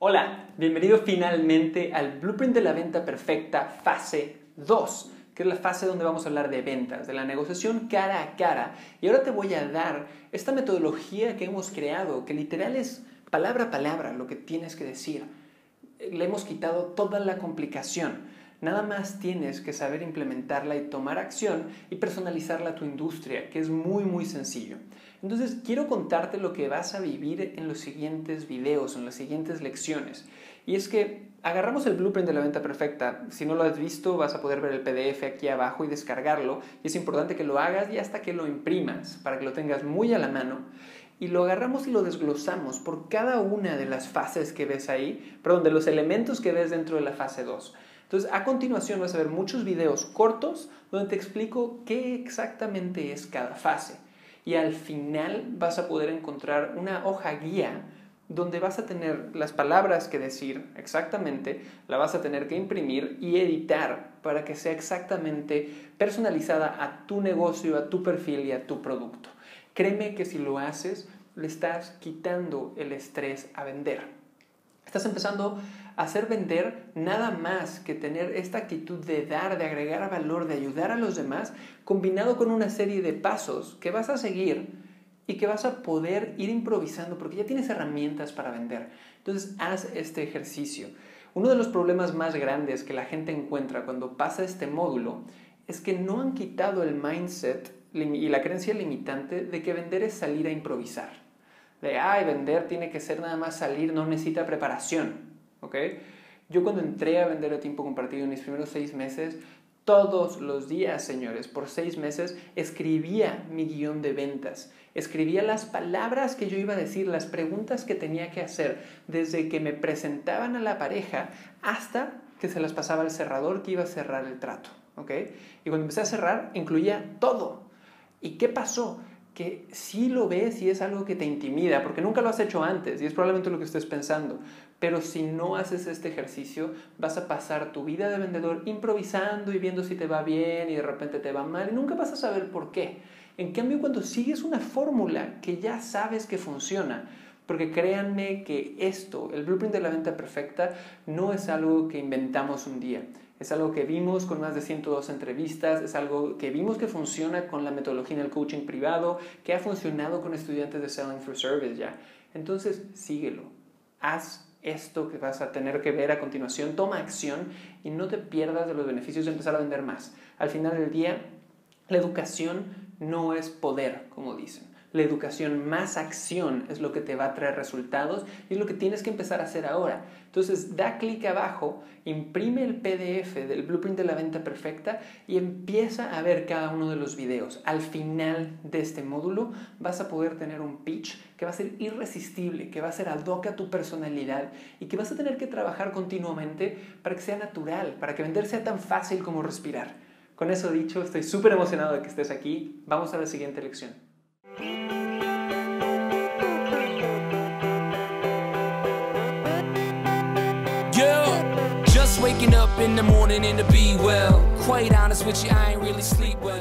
Hola, bienvenido finalmente al Blueprint de la Venta Perfecta fase 2, que es la fase donde vamos a hablar de ventas, de la negociación cara a cara. Y ahora te voy a dar esta metodología que hemos creado, que literal es palabra a palabra lo que tienes que decir. Le hemos quitado toda la complicación. Nada más tienes que saber implementarla y tomar acción y personalizarla a tu industria, que es muy muy sencillo. Entonces, quiero contarte lo que vas a vivir en los siguientes videos, en las siguientes lecciones. Y es que agarramos el blueprint de la venta perfecta. Si no lo has visto, vas a poder ver el PDF aquí abajo y descargarlo. Y es importante que lo hagas y hasta que lo imprimas para que lo tengas muy a la mano. Y lo agarramos y lo desglosamos por cada una de las fases que ves ahí, perdón, de los elementos que ves dentro de la fase 2. Entonces, a continuación vas a ver muchos videos cortos donde te explico qué exactamente es cada fase y al final vas a poder encontrar una hoja guía donde vas a tener las palabras que decir exactamente, la vas a tener que imprimir y editar para que sea exactamente personalizada a tu negocio, a tu perfil y a tu producto. Créeme que si lo haces, le estás quitando el estrés a vender. Estás empezando hacer vender nada más que tener esta actitud de dar, de agregar valor, de ayudar a los demás, combinado con una serie de pasos que vas a seguir y que vas a poder ir improvisando porque ya tienes herramientas para vender. Entonces, haz este ejercicio. Uno de los problemas más grandes que la gente encuentra cuando pasa este módulo es que no han quitado el mindset y la creencia limitante de que vender es salir a improvisar. De, ay, vender tiene que ser nada más salir, no necesita preparación. ¿ok? Yo cuando entré a vender a tiempo compartido en mis primeros seis meses, todos los días, señores, por seis meses, escribía mi guion de ventas. Escribía las palabras que yo iba a decir, las preguntas que tenía que hacer, desde que me presentaban a la pareja hasta que se las pasaba al cerrador que iba a cerrar el trato. ¿ok? Y cuando empecé a cerrar, incluía todo. ¿Y qué pasó? Que sí lo ves y es algo que te intimida, porque nunca lo has hecho antes y es probablemente lo que estés pensando. Pero si no haces este ejercicio, vas a pasar tu vida de vendedor improvisando y viendo si te va bien y de repente te va mal y nunca vas a saber por qué. En cambio, cuando sigues una fórmula que ya sabes que funciona, porque créanme que esto, el blueprint de la venta perfecta, no es algo que inventamos un día. Es algo que vimos con más de 102 entrevistas, es algo que vimos que funciona con la metodología en el coaching privado, que ha funcionado con estudiantes de Selling through Service ya. Entonces, síguelo. Haz esto que vas a tener que ver a continuación, toma acción y no te pierdas de los beneficios de empezar a vender más. Al final del día, la educación no es poder, como dicen. La educación más acción es lo que te va a traer resultados y es lo que tienes que empezar a hacer ahora. Entonces, da clic abajo, imprime el PDF del blueprint de la venta perfecta y empieza a ver cada uno de los videos. Al final de este módulo vas a poder tener un pitch que va a ser irresistible, que va a ser ad hoc a tu personalidad y que vas a tener que trabajar continuamente para que sea natural, para que vender sea tan fácil como respirar. Con eso dicho, estoy súper emocionado de que estés aquí. Vamos a la siguiente lección. Waking up in the morning and to be well. Quite honest with you, I ain't really sleep well.